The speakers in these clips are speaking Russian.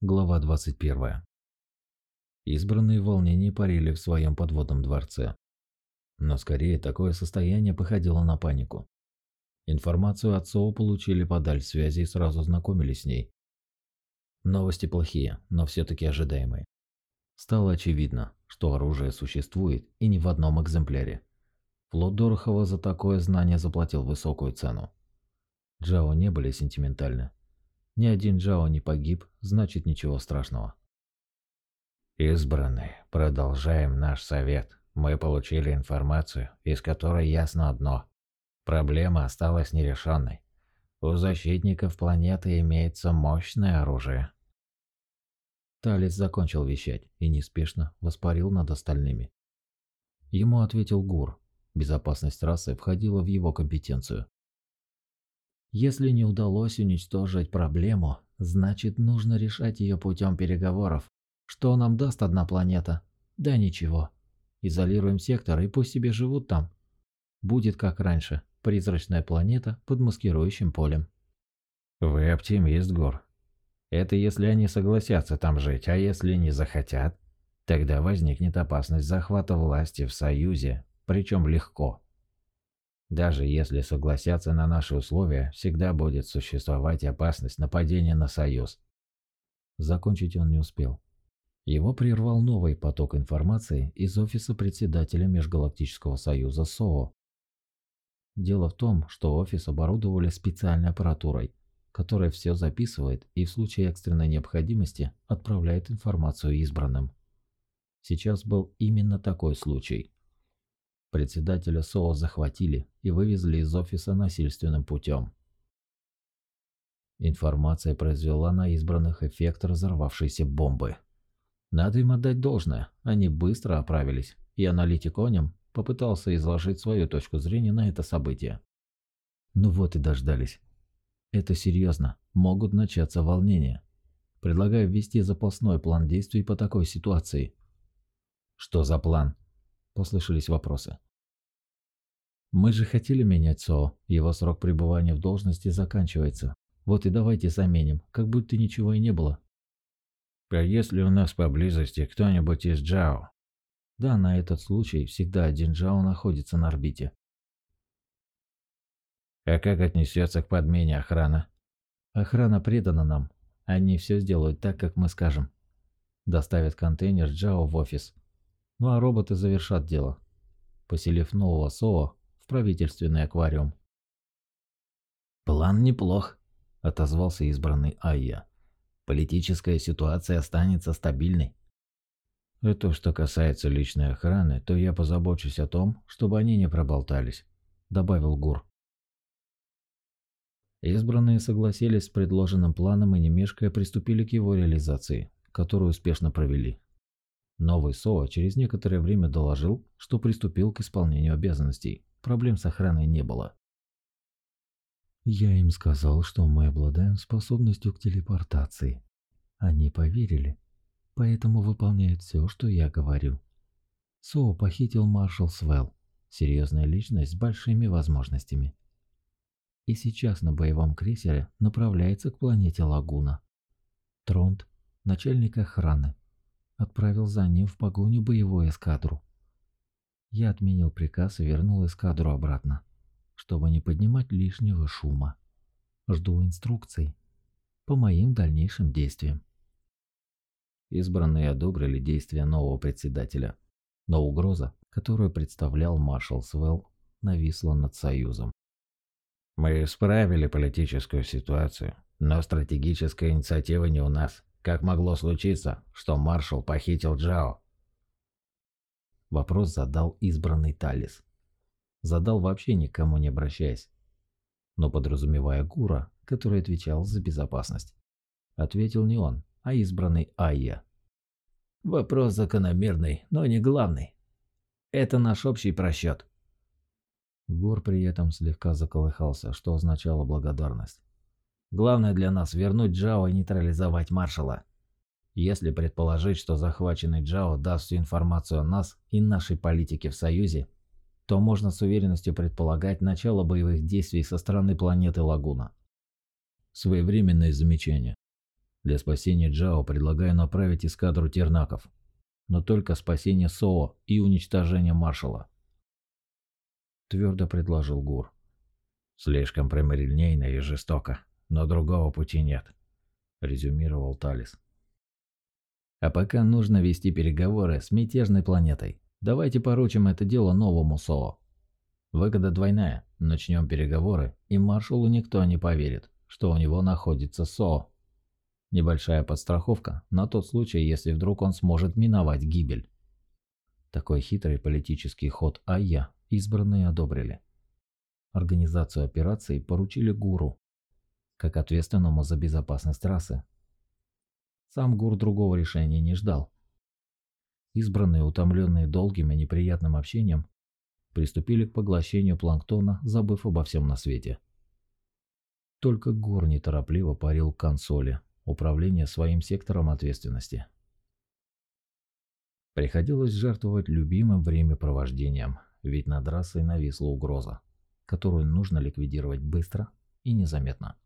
Глава 21. Избранные волнения парили в своем подводном дворце. Но скорее такое состояние походило на панику. Информацию от СОУ получили по даль связи и сразу знакомились с ней. Новости плохие, но все-таки ожидаемые. Стало очевидно, что оружие существует и не в одном экземпляре. Флот Дорохова за такое знание заплатил высокую цену. Джао не были сентиментальны. Ни один Джао не погиб, значит ничего страшного. Избранные, продолжаем наш совет. Мы получили информацию, из которой ясно одно. Проблема осталась нерешенной. У защитников планеты имеется мощное оружие. Талис закончил вещать и неспешно воспарил над остальными. Ему ответил Гур. Безопасность расы входила в его компетенцию. Если не удалось уничтожить проблему, значит нужно решать ее путем переговоров. Что нам даст одна планета? Да ничего. Изолируем сектор и пусть себе живут там. Будет как раньше, призрачная планета под маскирующим полем. Вы оптимист, Гор. Это если они согласятся там жить, а если не захотят, тогда возникнет опасность захвата власти в Союзе, причем легко. Даже если согласятся на наши условия, всегда будет существовать опасность нападения на Союз. Закончить он не успел. Его прервал новый поток информации из офиса председателя Межгалактического Союза СОО. Дело в том, что офис оборудовали специальной аппаратурой, которая все записывает и в случае экстренной необходимости отправляет информацию избранным. Сейчас был именно такой случай. Председателя СОО захватили и вывезли из офиса насильственным путем. Информация произвела на избранных эффект разорвавшейся бомбы. Надо им отдать должное, они быстро оправились, и аналитик Онем попытался изложить свою точку зрения на это событие. Ну вот и дождались. Это серьезно, могут начаться волнения. Предлагаю ввести запасной план действий по такой ситуации. Что за план? Послышались вопросы. Мы же хотели менять СО, его срок пребывания в должности заканчивается. Вот и давайте заменим, как будто ничего и не было. А если у нас поблизости кто-нибудь из Джао? Да, на этот случай всегда один Джао находится на орбите. А как отнесется к подмене охрана? Охрана предана нам. Они все сделают так, как мы скажем. Доставят контейнер Джао в офис. Ну а роботы завершат дело. Поселив нового СОА в правительственный аквариум. «План неплох», – отозвался избранный Айя. «Политическая ситуация останется стабильной». «И то, что касается личной охраны, то я позабочусь о том, чтобы они не проболтались», – добавил Гур. Избранные согласились с предложенным планом и не мешкая приступили к его реализации, которую успешно провели. Новый СОА через некоторое время доложил, что приступил к исполнению обязанностей. Проблем с охраной не было. Я им сказал, что мы обладаем способностью к телепортации. Они поверили, поэтому выполняют все, что я говорю. СОА похитил маршал Свел, серьезная личность с большими возможностями. И сейчас на боевом крейсере направляется к планете Лагуна. Тронт, начальник охраны, отправил за ним в погоню боевую эскадру. Я отменил приказ и вернул эскадру обратно, чтобы не поднимать лишнего шума. Жду инструкций по моим дальнейшим действиям. Избранные одобрили действия нового председателя, но угроза, которую представлял маршал Свелл, нависла над Союзом. Мы исправили политическую ситуацию, но стратегическая инициатива не у нас. Как могло случиться, что маршал похитил Джао? Вопрос задал избранный Талис. Задал вообще никому не обращаясь, но подразумевая Гура, который отвечал за безопасность. Ответил не он, а избранный Айя. Вопрос закономерный, но не главный. Это наш общий просчет. Гор при этом слегка заколыхался, что означало благодарность. Главное для нас вернуть Джао и нейтрализовать маршала. Если предположить, что захваченный Джао даст всю информацию о нас и нашей политике в Союзе, то можно с уверенностью предполагать начало боевых действий со стороны планеты Лагуна. Своевременное замечание. Для спасения Джао предлагаю направить эскадру тернаков. Но только спасение Соо и уничтожение маршала. Твердо предложил Гур. Слишком прямолинейно и жестоко, но другого пути нет, резюмировал Талис. А пока нужно вести переговоры с мятежной планетой. Давайте поручим это дело новому Соо. Выгода двойная. Начнем переговоры, и маршалу никто не поверит, что у него находится Соо. Небольшая подстраховка на тот случай, если вдруг он сможет миновать гибель. Такой хитрый политический ход Айя избранные одобрили. Организацию операции поручили Гуру, как ответственному за безопасность расы. Сам Гур другого решения не ждал. Избранные, утомленные долгим и неприятным общением, приступили к поглощению планктона, забыв обо всем на свете. Только Гур неторопливо парил к консоли, управления своим сектором ответственности. Приходилось жертвовать любимым времяпровождением, ведь над расой нависла угроза, которую нужно ликвидировать быстро и незаметно.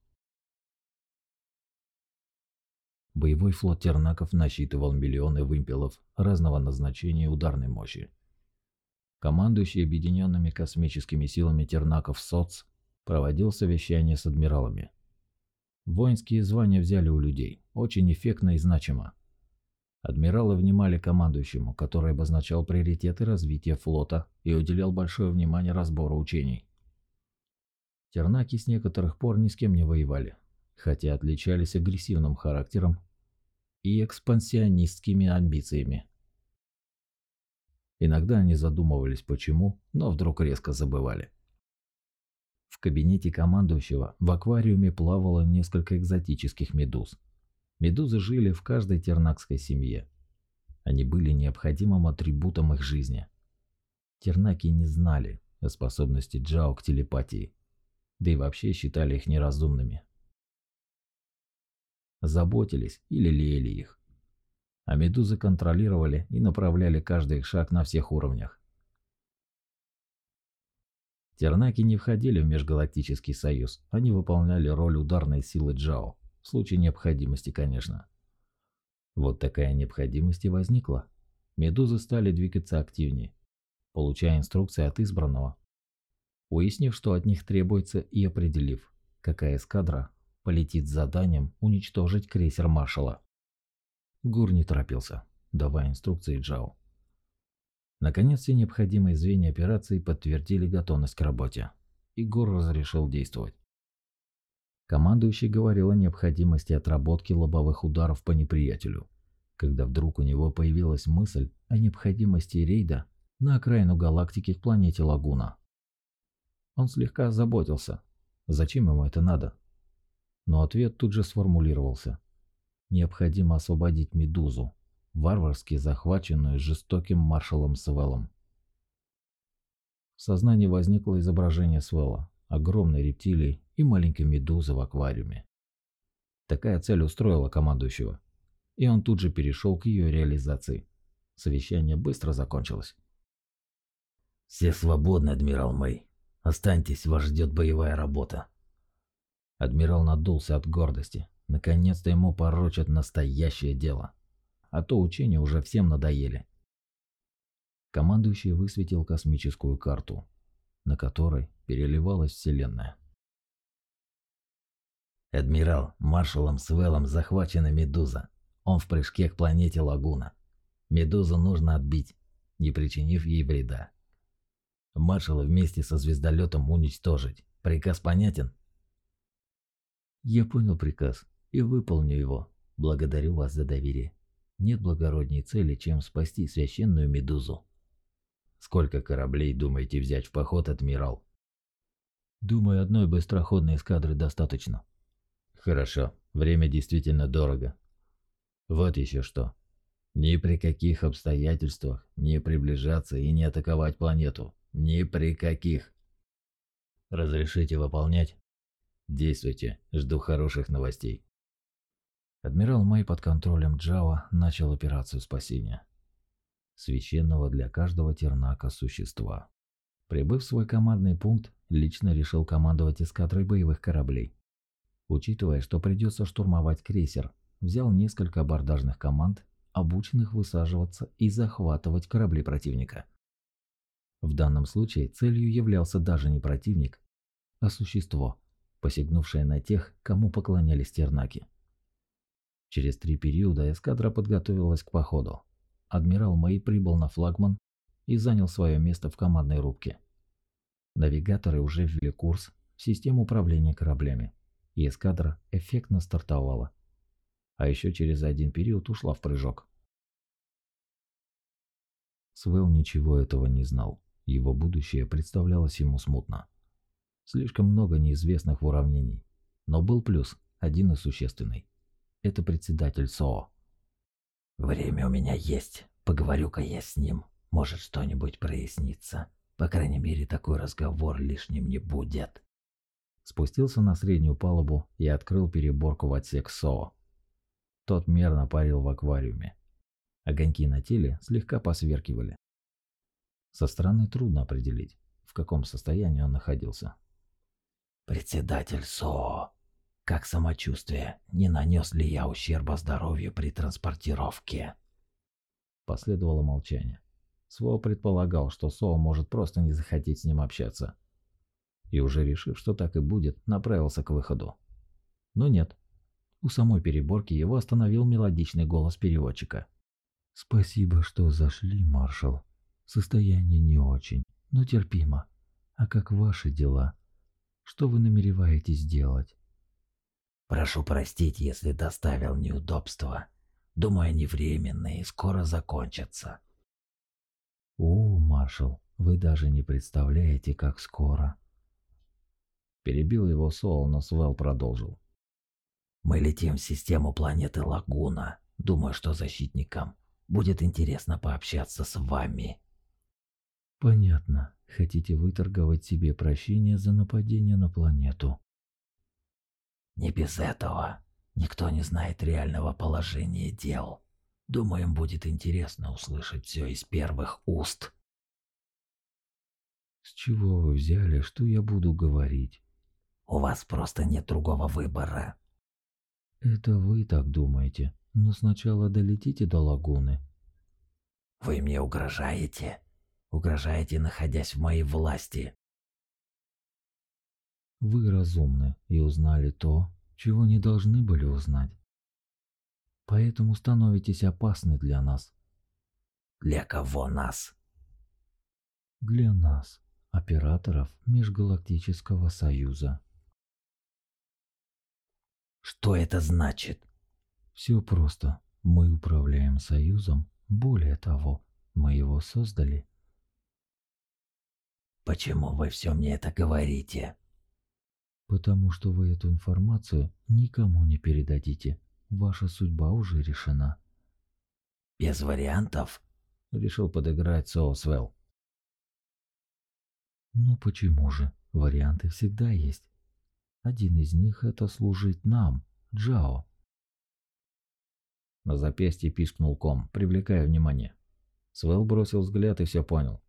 Боевой флот тернаков насчитывал миллионы вымпелов разного назначения и ударной мощи. Командующий объединенными космическими силами тернаков СОЦ проводил совещание с адмиралами. Воинские звания взяли у людей, очень эффектно и значимо. Адмиралы внимали командующему, который обозначал приоритеты развития флота и уделял большое внимание разбору учений. Тернаки с некоторых пор ни с кем не воевали, хотя отличались агрессивным характером и экспансионистскими амбициями. Иногда они задумывались почему, но вдруг резко забывали. В кабинете командующего в аквариуме плавало несколько экзотических медуз. Медузы жили в каждой тернакской семье. Они были необходимым атрибутом их жизни. Тернаки не знали о способности Джао к телепатии, да и вообще считали их неразумными заботились и лелеяли их. А медузы контролировали и направляли каждый их шаг на всех уровнях. Тернаки не входили в Межгалактический Союз, они выполняли роль ударной силы Джао, в случае необходимости, конечно. Вот такая необходимость и возникла. Медузы стали двигаться активнее, получая инструкции от избранного, уяснив, что от них требуется и определив, какая эскадра полетит с заданием уничтожить крейсер маршала. Гур не торопился, давая инструкции Джао. Наконец, все необходимые звенья операции подтвердили готовность к работе, и Гур разрешил действовать. Командующий говорил о необходимости отработки лобовых ударов по неприятелю, когда вдруг у него появилась мысль о необходимости рейда на окраину галактики к планете Лагуна. Он слегка озаботился. Зачем ему это надо? Но ответ тут же сформулировался. Необходимо освободить Медузу, варварски захваченную жестоким маршалом Свеллом. В сознании возникло изображение Свелла, огромной рептилии и маленькой медузы в аквариуме. Такая цель устроила командующего, и он тут же перешел к ее реализации. Совещание быстро закончилось. «Все свободны, адмирал Мэй. Останьтесь, вас ждет боевая работа», Адмирал надулся от гордости. Наконец-то ему поручат настоящее дело. А то учения уже всем надоели. Командующий высветил космическую карту, на которой переливалась Вселенная. «Адмирал, маршалом Свеллом захвачена Медуза. Он в прыжке к планете Лагуна. Медузу нужно отбить, не причинив ей вреда. Маршала вместе со звездолетом уничтожить. Приказ понятен?» Я понял приказ и выполню его. Благодарю вас за доверие. Нет благородней цели, чем спасти священную медузу. Сколько кораблей думаете взять в поход, адмирал? Думаю, одной быстроходной эскадры достаточно. Хорошо, время действительно дорого. Вот еще что. Ни при каких обстоятельствах не приближаться и не атаковать планету. Ни при каких. Разрешите выполнять? Действуйте, жду хороших новостей. Адмирал Мэй под контролем Джао начал операцию спасения. Священного для каждого тернака существа. Прибыв в свой командный пункт, лично решил командовать эскадрой боевых кораблей. Учитывая, что придется штурмовать крейсер, взял несколько абордажных команд, обученных высаживаться и захватывать корабли противника. В данном случае целью являлся даже не противник, а существо, посягнувшее на тех, кому поклонялись тернаки. Через три периода эскадра подготовилась к походу. Адмирал Мэй прибыл на флагман и занял свое место в командной рубке. Навигаторы уже ввели курс в систему управления кораблями, и эскадра эффектно стартовала. А еще через один период ушла в прыжок. Свел ничего этого не знал. Его будущее представлялось ему смутно. Слишком много неизвестных уравнений. Но был плюс, один и существенный. Это председатель СОО. «Время у меня есть. Поговорю-ка я с ним. Может, что-нибудь прояснится. По крайней мере, такой разговор лишним не будет». Спустился на среднюю палубу и открыл переборку в отсек СОО. Тот мерно парил в аквариуме. Огоньки на теле слегка посверкивали. Со стороны трудно определить, в каком состоянии он находился. «Председатель СО, как самочувствие? Не нанес ли я ущерба здоровью при транспортировке?» Последовало молчание. Сво предполагал, что Со может просто не захотеть с ним общаться. И уже решив, что так и будет, направился к выходу. Но нет. У самой переборки его остановил мелодичный голос переводчика. «Спасибо, что зашли, маршал. Состояние не очень, но терпимо. А как ваши дела? Что вы намереваетесь делать? Прошу простить, если доставил неудобства. Думаю, они временные и скоро закончатся. О, маршал, вы даже не представляете, как скоро. Перебил его Сол, но Свел продолжил. Мы летим в систему планеты Лагуна. Думаю, что защитникам будет интересно пообщаться с вами. Понятно. Хотите выторговать себе прощение за нападение на планету? Не без этого. Никто не знает реального положения дел. Думаю, им будет интересно услышать все из первых уст. С чего вы взяли, что я буду говорить? У вас просто нет другого выбора. Это вы так думаете, но сначала долетите до лагуны. Вы мне угрожаете? Угрожаете, находясь в моей власти. Вы разумны и узнали то, чего не должны были узнать. Поэтому становитесь опасны для нас. Для кого нас? Для нас, операторов Межгалактического Союза. Что это значит? Все просто. Мы управляем Союзом. Более того, мы его создали. Почему вы все мне это говорите? Потому что вы эту информацию никому не передадите. Ваша судьба уже решена. Без вариантов? Решил подыграть Соусвелл. Ну почему же? Варианты всегда есть. Один из них это служить нам, Джао. На запястье пискнул ком, привлекая внимание. Свел бросил взгляд и все понял.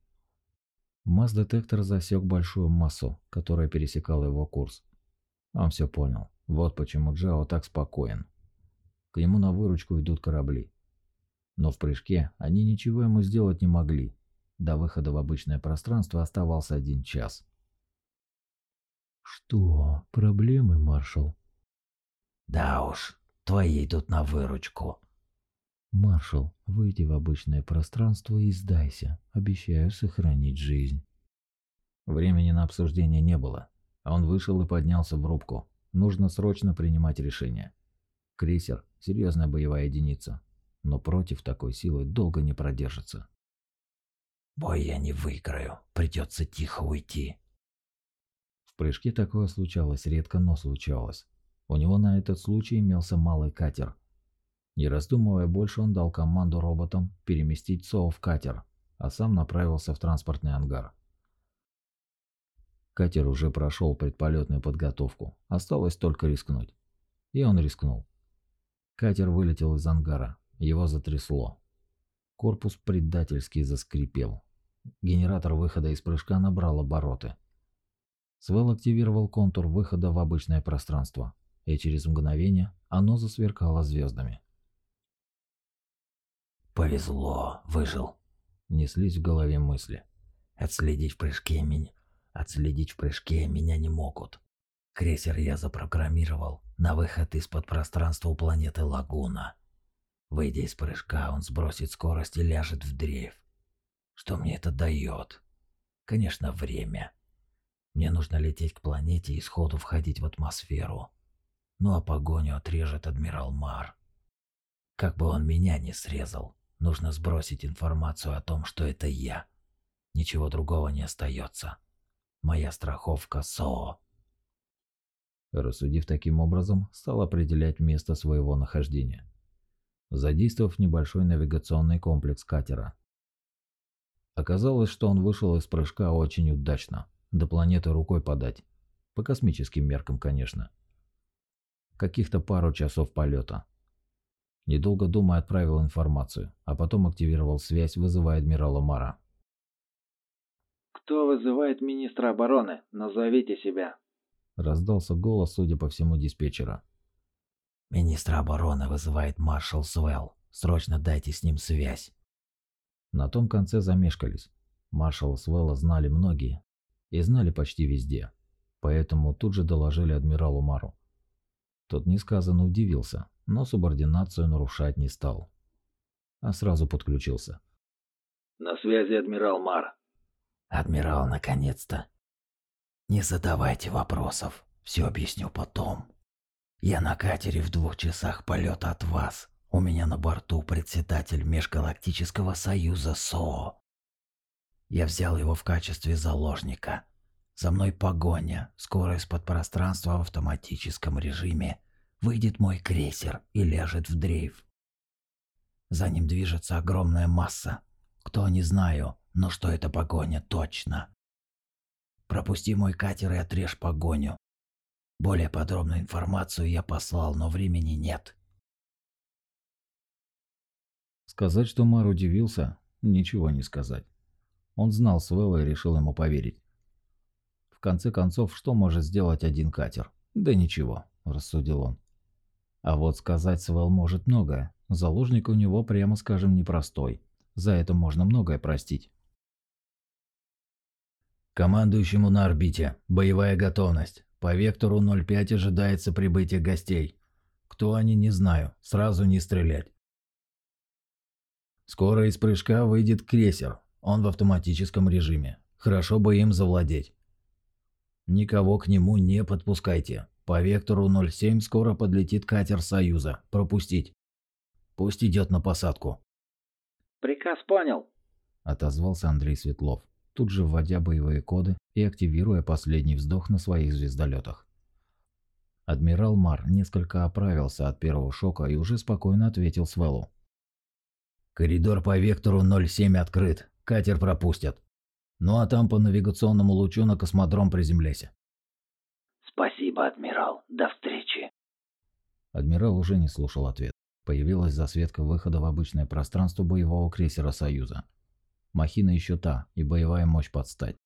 Масс-детектор засек большую массу, которая пересекала его курс. Он все понял. Вот почему Джао так спокоен. К нему на выручку идут корабли. Но в прыжке они ничего ему сделать не могли. До выхода в обычное пространство оставался один час. «Что, проблемы, маршал?» «Да уж, твои идут на выручку», «Маршал, выйди в обычное пространство и сдайся. Обещаю сохранить жизнь». Времени на обсуждение не было. Он вышел и поднялся в рубку. Нужно срочно принимать решение. Крейсер – серьезная боевая единица, но против такой силы долго не продержится. «Бой я не выиграю, придется тихо уйти». В прыжке такое случалось редко, но случалось. У него на этот случай имелся малый катер – не раздумывая больше, он дал команду роботам переместить СО в катер, а сам направился в транспортный ангар. Катер уже прошел предполетную подготовку, осталось только рискнуть. И он рискнул. Катер вылетел из ангара, его затрясло. Корпус предательски заскрипел. Генератор выхода из прыжка набрал обороты. Свел активировал контур выхода в обычное пространство, и через мгновение оно засверкало звездами. «Повезло, выжил», — неслись в голове мысли. «Отследить в прыжке меня... Отследить в прыжке меня не могут. Крейсер я запрограммировал на выход из-под пространства у планеты Лагуна. Выйдя из прыжка, он сбросит скорость и ляжет в дрейф. Что мне это дает? Конечно, время. Мне нужно лететь к планете и сходу входить в атмосферу. Ну а погоню отрежет адмирал Мар. Как бы он меня не срезал, нужно сбросить информацию о том, что это я. Ничего другого не остается. Моя страховка СО. Рассудив таким образом, стал определять место своего нахождения, задействовав небольшой навигационный комплекс катера. Оказалось, что он вышел из прыжка очень удачно, до планеты рукой подать. По космическим меркам, конечно. Каких-то пару часов полета. Недолго думая, отправил информацию, а потом активировал связь, вызывая адмирала Мара. «Кто вызывает министра обороны? Назовите себя!» Раздался голос, судя по всему, диспетчера. «Министра обороны вызывает маршал Свелл. Срочно дайте с ним связь!» На том конце замешкались. Маршала Свелла знали многие. И знали почти везде. Поэтому тут же доложили адмиралу Мару. Тот несказанно удивился, но субординацию нарушать не стал. А сразу подключился. «На связи адмирал Мар». «Адмирал, наконец-то. Не задавайте вопросов, все объясню потом. Я на катере в двух часах полета от вас. У меня на борту председатель Межгалактического Союза СО. Я взял его в качестве заложника. За мной погоня, скоро из-под пространства в автоматическом режиме выйдет мой крейсер и ляжет в дрейф. За ним движется огромная масса. Кто, не знаю, но что это погоня точно. Пропусти мой катер и отрежь погоню. Более подробную информацию я послал, но времени нет. Сказать, что Мар удивился, ничего не сказать. Он знал Свелла и решил ему поверить. В конце концов, что может сделать один катер? Да ничего, рассудил он. А вот сказать Свелл может многое. Заложник у него, прямо скажем, непростой. За это можно многое простить. Командующему на орбите. Боевая готовность. По вектору 05 ожидается прибытие гостей. Кто они, не знаю. Сразу не стрелять. Скоро из прыжка выйдет крейсер. Он в автоматическом режиме. Хорошо бы им завладеть. Никого к нему не подпускайте. По вектору 07 скоро подлетит катер Союза. Пропустить. Пусть идет на посадку. «Приказ понял», – отозвался Андрей Светлов тут же вводя боевые коды и активируя последний вздох на своих звездолетах. Адмирал Мар несколько оправился от первого шока и уже спокойно ответил Свеллу. «Коридор по вектору 07 открыт, катер пропустят. Ну а там по навигационному лучу на космодром приземляйся». «Спасибо, адмирал. До встречи». Адмирал уже не слушал ответ. Появилась засветка выхода в обычное пространство боевого крейсера «Союза». Махина еще та, и боевая мощь подстать.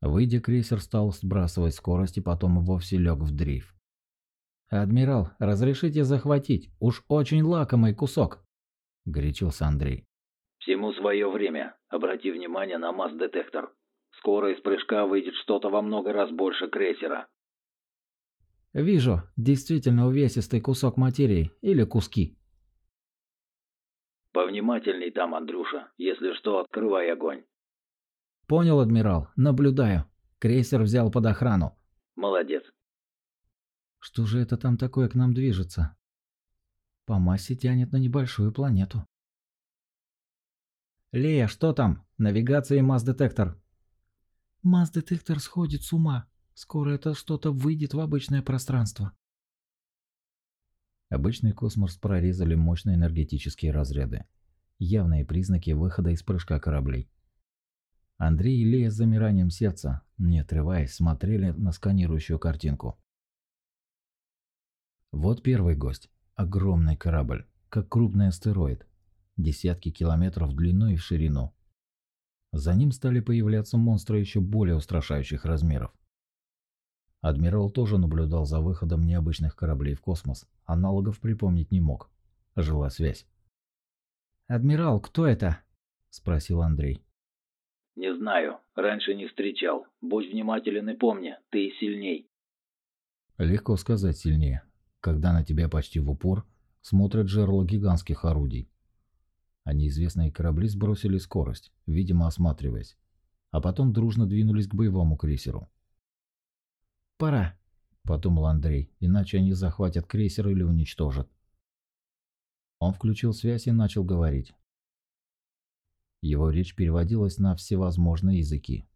Выйдя, крейсер стал сбрасывать скорость и потом вовсе лег в дрейф. «Адмирал, разрешите захватить? Уж очень лакомый кусок!» – горячился Андрей. «Всему свое время. Обрати внимание на масс-детектор. Скоро из прыжка выйдет что-то во много раз больше крейсера». «Вижу. Действительно увесистый кусок материи. Или куски», Повнимательней там, Андрюша. Если что, открывай огонь. Понял, адмирал. Наблюдаю. Крейсер взял под охрану. Молодец. Что же это там такое к нам движется? По массе тянет на небольшую планету. Лея, что там? Навигация и масс-детектор. Масс-детектор сходит с ума. Скоро это что-то выйдет в обычное пространство. Обычный космос прорезали мощные энергетические разряды. Явные признаки выхода из прыжка кораблей. Андрей и Лея с замиранием сердца, не отрываясь, смотрели на сканирующую картинку. Вот первый гость. Огромный корабль, как крупный астероид. Десятки километров в длину и в ширину. За ним стали появляться монстры еще более устрашающих размеров. Адмирал тоже наблюдал за выходом необычных кораблей в космос. Аналогов припомнить не мог. Жила связь. «Адмирал, кто это?» – спросил Андрей. «Не знаю. Раньше не встречал. Будь внимателен и помни, ты сильней». Легко сказать сильнее, когда на тебя почти в упор смотрят жерла гигантских орудий. А неизвестные корабли сбросили скорость, видимо осматриваясь, а потом дружно двинулись к боевому крейсеру. «Пора», – подумал Андрей, иначе они захватят крейсер или уничтожат. Он включил связь и начал говорить. Его речь переводилась на всевозможные языки.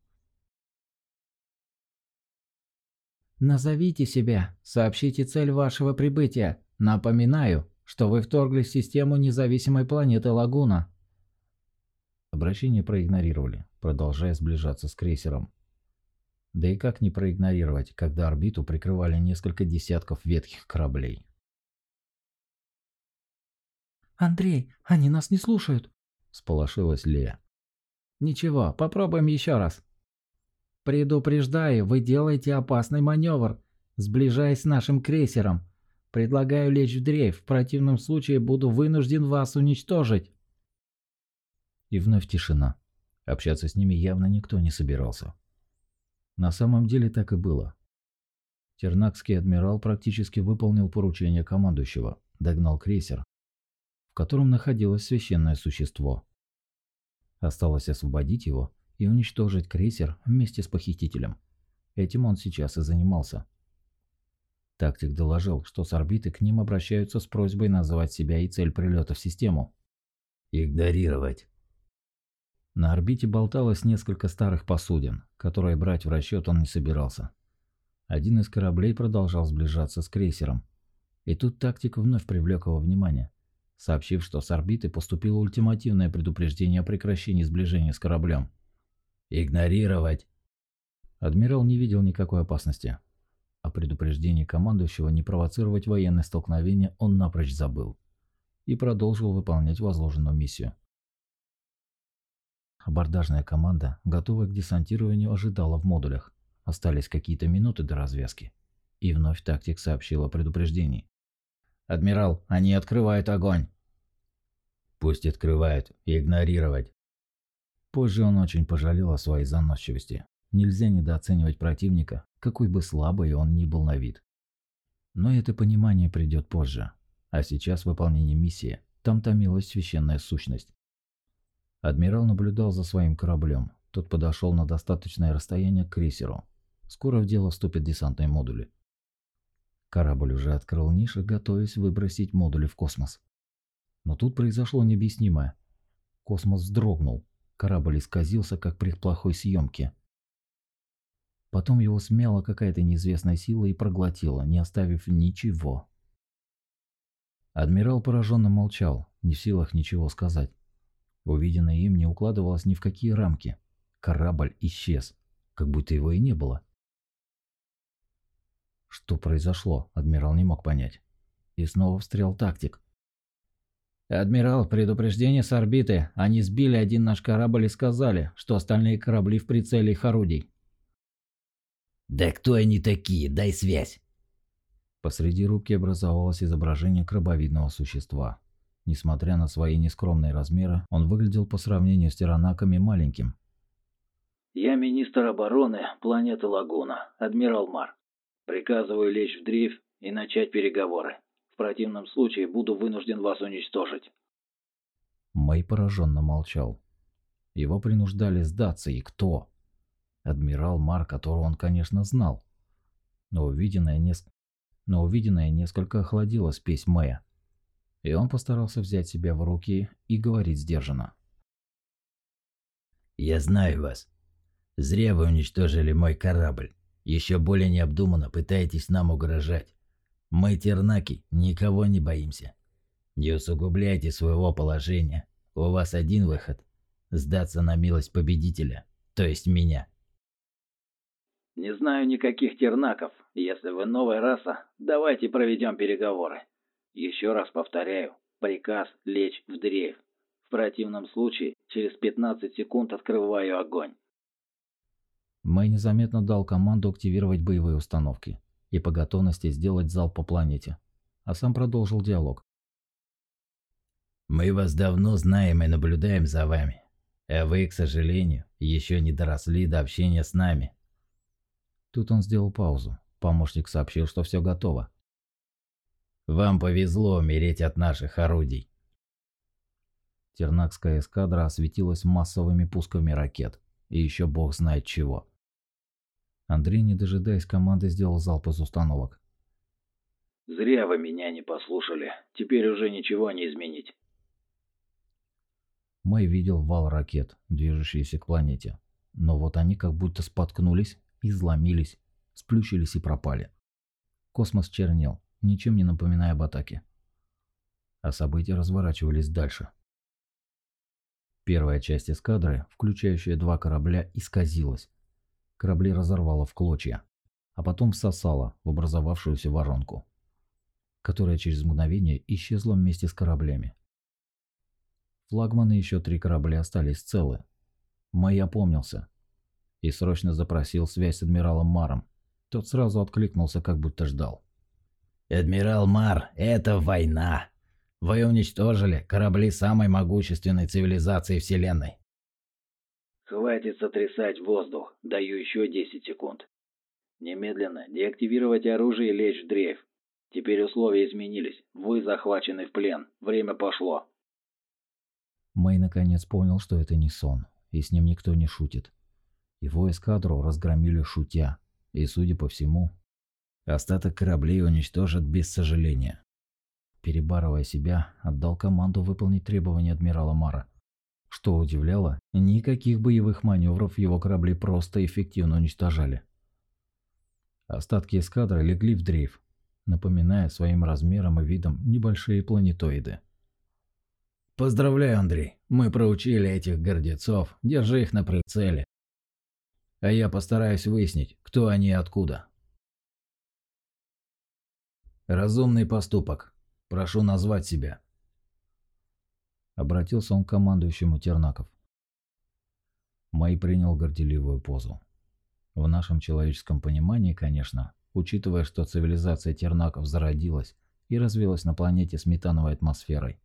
«Назовите себя, сообщите цель вашего прибытия. Напоминаю, что вы вторглись в систему независимой планеты Лагуна». Обращение проигнорировали, продолжая сближаться с крейсером. Да и как не проигнорировать, когда орбиту прикрывали несколько десятков ветхих кораблей. «Андрей, они нас не слушают!» – сполошилась Лея. «Ничего, попробуем еще раз». «Предупреждаю, вы делаете опасный маневр, сближаясь с нашим крейсером. Предлагаю лечь в дрейф, в противном случае буду вынужден вас уничтожить». И вновь тишина. Общаться с ними явно никто не собирался. На самом деле так и было. Тернакский адмирал практически выполнил поручение командующего, догнал крейсер, в котором находилось священное существо. Осталось освободить его и уничтожить крейсер вместе с похитителем. Этим он сейчас и занимался. Тактик доложил, что с орбиты к ним обращаются с просьбой назвать себя и цель прилета в систему. «Игнорировать», на орбите болталось несколько старых посудин, которые брать в расчет он не собирался. Один из кораблей продолжал сближаться с крейсером. И тут тактик вновь привлек его внимание, сообщив, что с орбиты поступило ультимативное предупреждение о прекращении сближения с кораблем. «Игнорировать!» Адмирал не видел никакой опасности. О предупреждении командующего не провоцировать военное столкновение он напрочь забыл и продолжил выполнять возложенную миссию. Абордажная команда, готовая к десантированию, ожидала в модулях. Остались какие-то минуты до развязки. И вновь тактик сообщил о предупреждении. «Адмирал, они открывают огонь!» «Пусть открывают. Игнорировать!» Позже он очень пожалел о своей заносчивости. Нельзя недооценивать противника, какой бы слабый он ни был на вид. Но это понимание придет позже. А сейчас выполнение миссии. Там томилась священная сущность. Адмирал наблюдал за своим кораблем. Тот подошел на достаточное расстояние к крейсеру. Скоро в дело вступят десантные модули. Корабль уже открыл ниши, готовясь выбросить модули в космос. Но тут произошло необъяснимое. Космос вздрогнул. Корабль исказился, как при плохой съемке. Потом его смяла какая-то неизвестная сила и проглотила, не оставив ничего. Адмирал пораженно молчал, не в силах ничего сказать. Увиденное им не укладывалось ни в какие рамки. Корабль исчез, как будто его и не было. Что произошло, адмирал не мог понять. И снова встрял тактик. «Адмирал, предупреждение с орбиты. Они сбили один наш корабль и сказали, что остальные корабли в прицеле их орудий». «Да кто они такие? Дай связь!» Посреди рубки образовалось изображение крабовидного существа. Несмотря на свои нескромные размеры, он выглядел по сравнению с тиранаками маленьким. «Я министр обороны планеты Лагуна, адмирал Мар. Приказываю лечь в дрейф и начать переговоры. В противном случае буду вынужден вас уничтожить». Мэй пораженно молчал. Его принуждали сдаться, и кто? Адмирал Мар, которого он, конечно, знал. Но увиденное, неск... Но увиденное несколько охладило спесь Мэя и он постарался взять себя в руки и говорить сдержанно. «Я знаю вас. Зря вы уничтожили мой корабль. Еще более необдуманно пытаетесь нам угрожать. Мы, тернаки, никого не боимся. Не усугубляйте своего положения. У вас один выход – сдаться на милость победителя, то есть меня». «Не знаю никаких тернаков. Если вы новая раса, давайте проведем переговоры. Еще раз повторяю, приказ лечь в дрейф. В противном случае через 15 секунд открываю огонь. Мэй незаметно дал команду активировать боевые установки и по готовности сделать залп по планете, а сам продолжил диалог. «Мы вас давно знаем и наблюдаем за вами, а вы, к сожалению, еще не доросли до общения с нами». Тут он сделал паузу. Помощник сообщил, что все готово. «Вам повезло умереть от наших орудий». Тернакская эскадра осветилась массовыми пусками ракет и еще бог знает чего. Андрей, не дожидаясь команды, сделал залп из установок. «Зря вы меня не послушали. Теперь уже ничего не изменить». Мэй видел вал ракет, движущиеся к планете. Но вот они как будто споткнулись, изломились, сплющились и пропали. Космос чернел, ничем не напоминая об атаке. А события разворачивались дальше. Первая часть эскадры, включающая два корабля, исказилась. Корабли разорвало в клочья, а потом всосало в образовавшуюся воронку, которая через мгновение исчезла вместе с кораблями. Флагманы еще три корабля остались целы. Мэй опомнился и срочно запросил связь с адмиралом Маром. Тот сразу откликнулся, как будто ждал. «Адмирал Мар, это война!» Вы уничтожили корабли самой могущественной цивилизации Вселенной. Хватит сотрясать воздух. Даю еще 10 секунд. Немедленно деактивировать оружие и лечь в дрейф. Теперь условия изменились. Вы захвачены в плен. Время пошло. Мэй наконец понял, что это не сон, и с ним никто не шутит. Его эскадру разгромили шутя, и, судя по всему, остаток кораблей уничтожат без сожаления перебарывая себя, отдал команду выполнить требования адмирала Мара. Что удивляло, никаких боевых маневров его корабли просто эффективно уничтожали. Остатки эскадры легли в дрейф, напоминая своим размером и видом небольшие планетоиды. «Поздравляю, Андрей, мы проучили этих гордецов, держи их на прицеле. А я постараюсь выяснить, кто они и откуда». Разумный поступок. Прошу назвать себя. Обратился он к командующему Тернаков. Май принял горделивую позу. В нашем человеческом понимании, конечно, учитывая, что цивилизация Тернаков зародилась и развилась на планете с метановой атмосферой.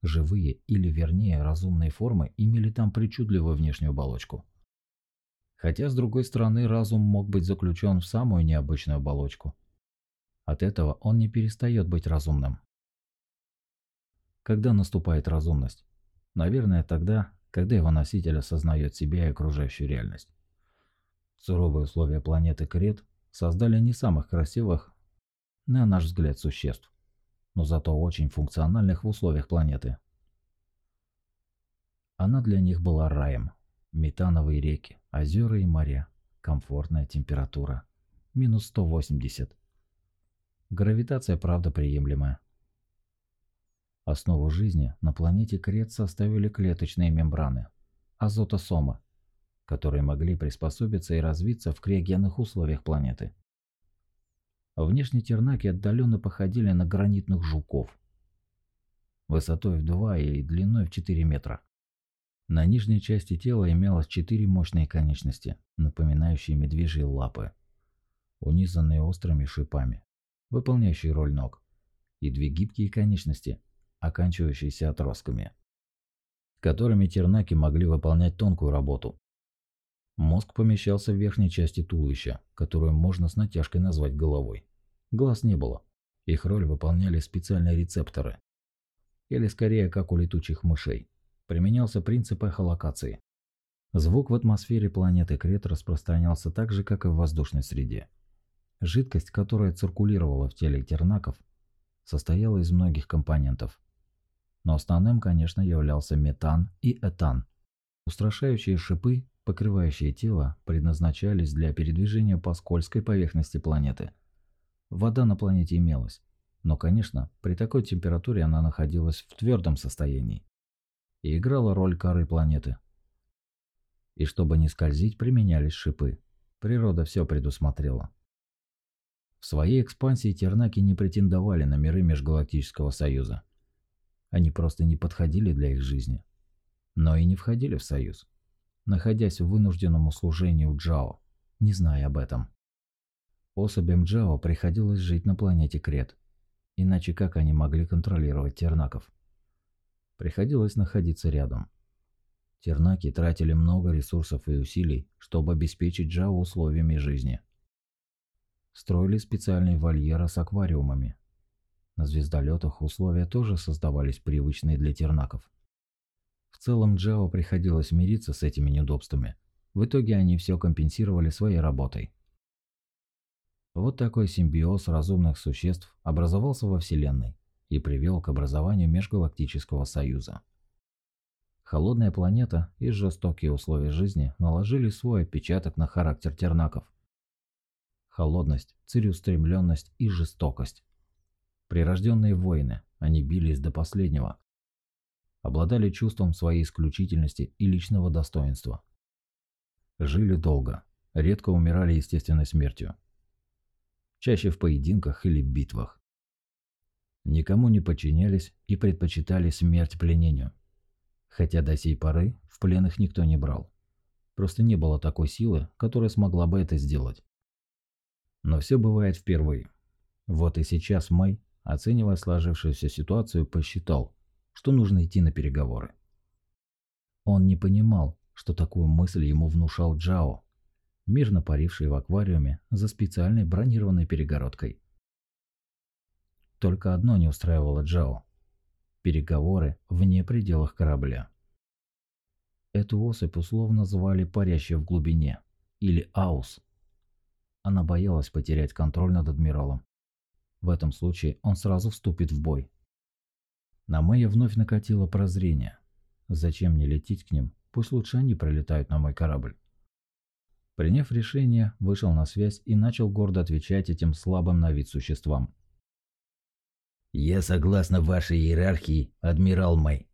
Живые или, вернее, разумные формы имели там причудливую внешнюю оболочку. Хотя, с другой стороны, разум мог быть заключен в самую необычную оболочку – от этого он не перестает быть разумным. Когда наступает разумность? Наверное, тогда, когда его носитель осознает себя и окружающую реальность. Суровые условия планеты Крет создали не самых красивых, на наш взгляд, существ, но зато очень функциональных в условиях планеты. Она для них была раем. Метановые реки, озера и моря, комфортная температура. Минус 180. Гравитация, правда, приемлемая. Основу жизни на планете Крет составили клеточные мембраны, азотосомы, которые могли приспособиться и развиться в криогенных условиях планеты. Внешне тернаки отдаленно походили на гранитных жуков, высотой в 2 и длиной в 4 метра. На нижней части тела имелось четыре мощные конечности, напоминающие медвежьи лапы, унизанные острыми шипами выполняющие роль ног, и две гибкие конечности, оканчивающиеся отростками, которыми тернаки могли выполнять тонкую работу. Мозг помещался в верхней части туловища, которую можно с натяжкой назвать головой. Глаз не было. Их роль выполняли специальные рецепторы. Или скорее, как у летучих мышей. Применялся принцип эхолокации. Звук в атмосфере планеты Крет распространялся так же, как и в воздушной среде. Жидкость, которая циркулировала в теле тернаков, состояла из многих компонентов. Но основным, конечно, являлся метан и этан. Устрашающие шипы, покрывающие тело, предназначались для передвижения по скользкой поверхности планеты. Вода на планете имелась, но, конечно, при такой температуре она находилась в твердом состоянии и играла роль коры планеты. И чтобы не скользить, применялись шипы. Природа все предусмотрела. В своей экспансии тернаки не претендовали на миры Межгалактического Союза. Они просто не подходили для их жизни. Но и не входили в Союз. находясь в вынужденном услужении у Джао, не зная об этом. Особям Джао приходилось жить на планете Крет, иначе как они могли контролировать тернаков? Приходилось находиться рядом. Тернаки тратили много ресурсов и усилий, чтобы обеспечить Джао условиями жизни. Строили специальные вольеры с аквариумами. На звездолетах условия тоже создавались привычные для тернаков. В целом Джао приходилось мириться с этими неудобствами. В итоге они все компенсировали своей работой. Вот такой симбиоз разумных существ образовался во Вселенной и привел к образованию Межгалактического Союза. Холодная планета и жестокие условия жизни наложили свой отпечаток на характер тернаков. Холодность, целеустремленность и жестокость. Прирожденные воины, они бились до последнего, обладали чувством своей исключительности и личного достоинства. Жили долго, редко умирали естественной смертью. Чаще в поединках или битвах. Никому не подчинялись и предпочитали смерть пленению. Хотя до сей поры в плен никто не брал. Просто не было такой силы, которая смогла бы это сделать. Но все бывает впервые. Вот и сейчас Мэй, оценивая сложившуюся ситуацию, посчитал, что нужно идти на переговоры. Он не понимал, что такую мысль ему внушал Джао, мирно паривший в аквариуме за специальной бронированной перегородкой. Только одно не устраивало Джао – переговоры вне пределах корабля. Эту особь условно звали «парящая в глубине» или «Аус». Она боялась потерять контроль над адмиралом. В этом случае он сразу вступит в бой. На Мэя вновь накатило прозрение. Зачем мне лететь к ним? Пусть лучше они пролетают на мой корабль. Приняв решение, вышел на связь и начал гордо отвечать этим слабым на вид существам. «Я согласно вашей иерархии, адмирал Мэй.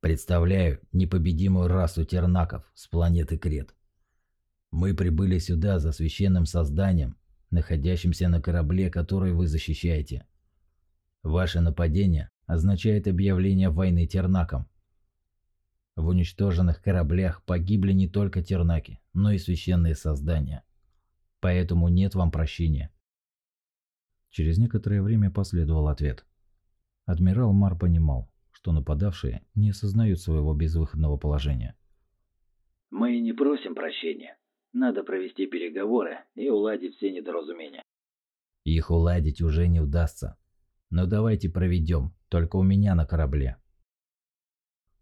Представляю непобедимую расу тернаков с планеты Крет. Мы прибыли сюда за священным созданием, находящимся на корабле, который вы защищаете. Ваше нападение означает объявление войны тернакам. В уничтоженных кораблях погибли не только тернаки, но и священные создания. Поэтому нет вам прощения. Через некоторое время последовал ответ. Адмирал Мар понимал, что нападавшие не осознают своего безвыходного положения. «Мы не просим прощения. Надо провести переговоры и уладить все недоразумения». «Их уладить уже не удастся. Но давайте проведем, только у меня на корабле.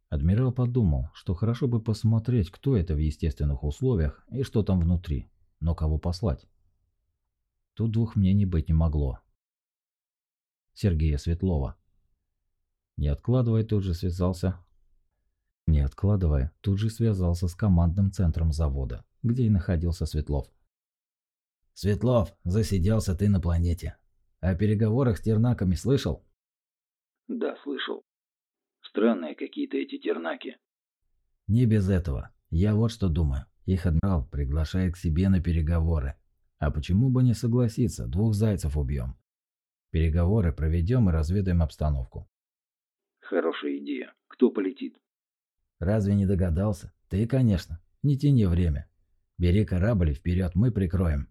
Адмирал подумал, что хорошо бы посмотреть, кто это в естественных условиях и что там внутри, но кого послать. Тут двух мнений быть не могло. Сергея Светлова. Не откладывая, тут же связался. Не откладывая, тут же связался с командным центром завода, где и находился Светлов. «Светлов, засиделся ты на планете. О переговорах с тернаками слышал? Да, слышал. Странные какие-то эти тернаки. Не без этого. Я вот что думаю. Их адмирал приглашает к себе на переговоры. А почему бы не согласиться? Двух зайцев убьем. Переговоры проведем и разведаем обстановку. Хорошая идея. Кто полетит? Разве не догадался? Ты, конечно. Не тяни время. Бери корабль и вперед, мы прикроем.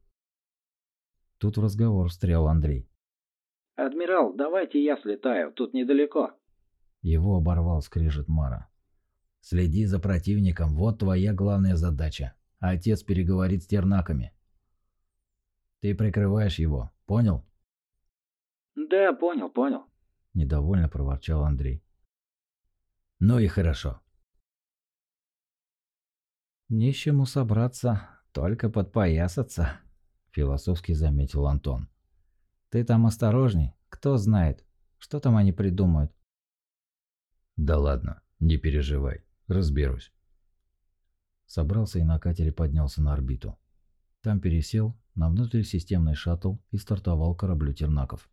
Тут в разговор встрял Андрей. «Адмирал, давайте я слетаю, тут недалеко». Его оборвал скрежет Мара. «Следи за противником, вот твоя главная задача. Отец переговорит с тернаками. Ты прикрываешь его, понял?» «Да, понял, понял», – недовольно проворчал Андрей. «Ну и хорошо». «Нищему собраться, только подпоясаться», – философски заметил Антон. Ты там осторожней, кто знает, что там они придумают. Да ладно, не переживай, разберусь. Собрался и на катере поднялся на орбиту. Там пересел на внутрисистемный шаттл и стартовал кораблю Тернаков.